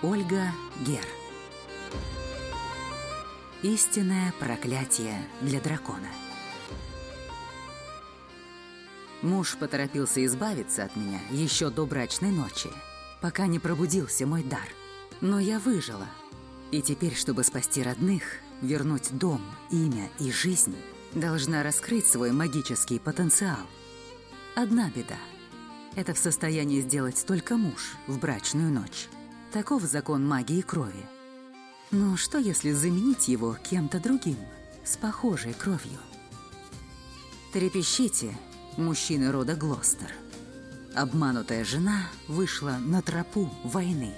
Ольга Гер. Истинное проклятие для дракона. Муж поторопился избавиться от меня еще до брачной ночи, пока не пробудился мой дар. Но я выжила. И теперь, чтобы спасти родных, вернуть дом, имя и жизнь, должна раскрыть свой магический потенциал. Одна беда. Это в состоянии сделать только муж в брачную ночь. Таков закон магии крови. Но что, если заменить его кем-то другим, с похожей кровью? Трепещите, мужчины рода Глостер. Обманутая жена вышла на тропу войны.